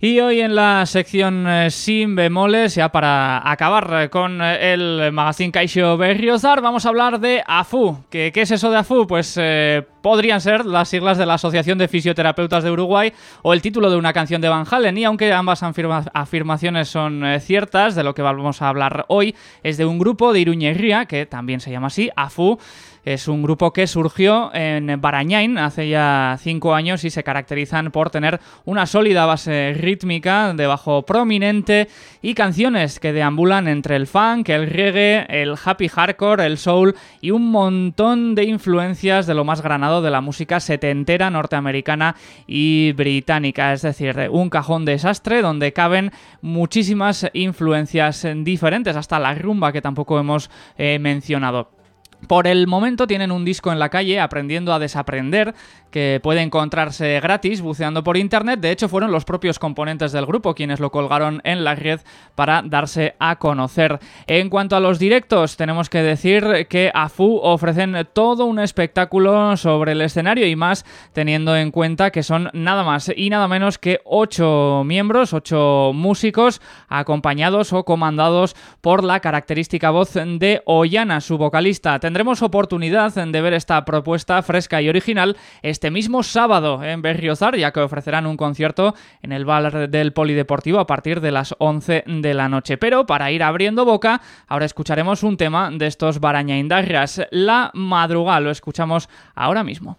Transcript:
Y hoy en la sección eh, sin bemoles, ya para acabar eh, con eh, el magazine Caixo Berriozar, vamos a hablar de AFU. ¿Qué, qué es eso de AFU? Pues podrían ser las siglas de la Asociación de Fisioterapeutas de Uruguay o el título de una canción de Van Halen. Y aunque ambas afirmaciones son ciertas, de lo que vamos a hablar hoy es de un grupo de Iruñería, que también se llama así, AFU, es un grupo que surgió en Barañain hace ya cinco años y se caracterizan por tener una sólida base rítmica de bajo prominente y canciones que deambulan entre el funk, el reggae, el happy hardcore, el soul y un montón de influencias de lo más granado de la música setentera norteamericana y británica. Es decir, un cajón desastre donde caben muchísimas influencias diferentes, hasta la rumba que tampoco hemos eh, mencionado. Por el momento tienen un disco en la calle, Aprendiendo a Desaprender, que puede encontrarse gratis buceando por internet. De hecho, fueron los propios componentes del grupo quienes lo colgaron en la red para darse a conocer. En cuanto a los directos, tenemos que decir que AFU ofrecen todo un espectáculo sobre el escenario y más teniendo en cuenta que son nada más y nada menos que ocho miembros, ocho músicos, acompañados o comandados por la característica voz de Ollana, su vocalista. Tendremos oportunidad de ver esta propuesta fresca y original este mismo sábado en Berriozar, ya que ofrecerán un concierto en el bar del Polideportivo a partir de las 11 de la noche. Pero para ir abriendo boca, ahora escucharemos un tema de estos Baraña Indarrias, La Madruga, lo escuchamos ahora mismo.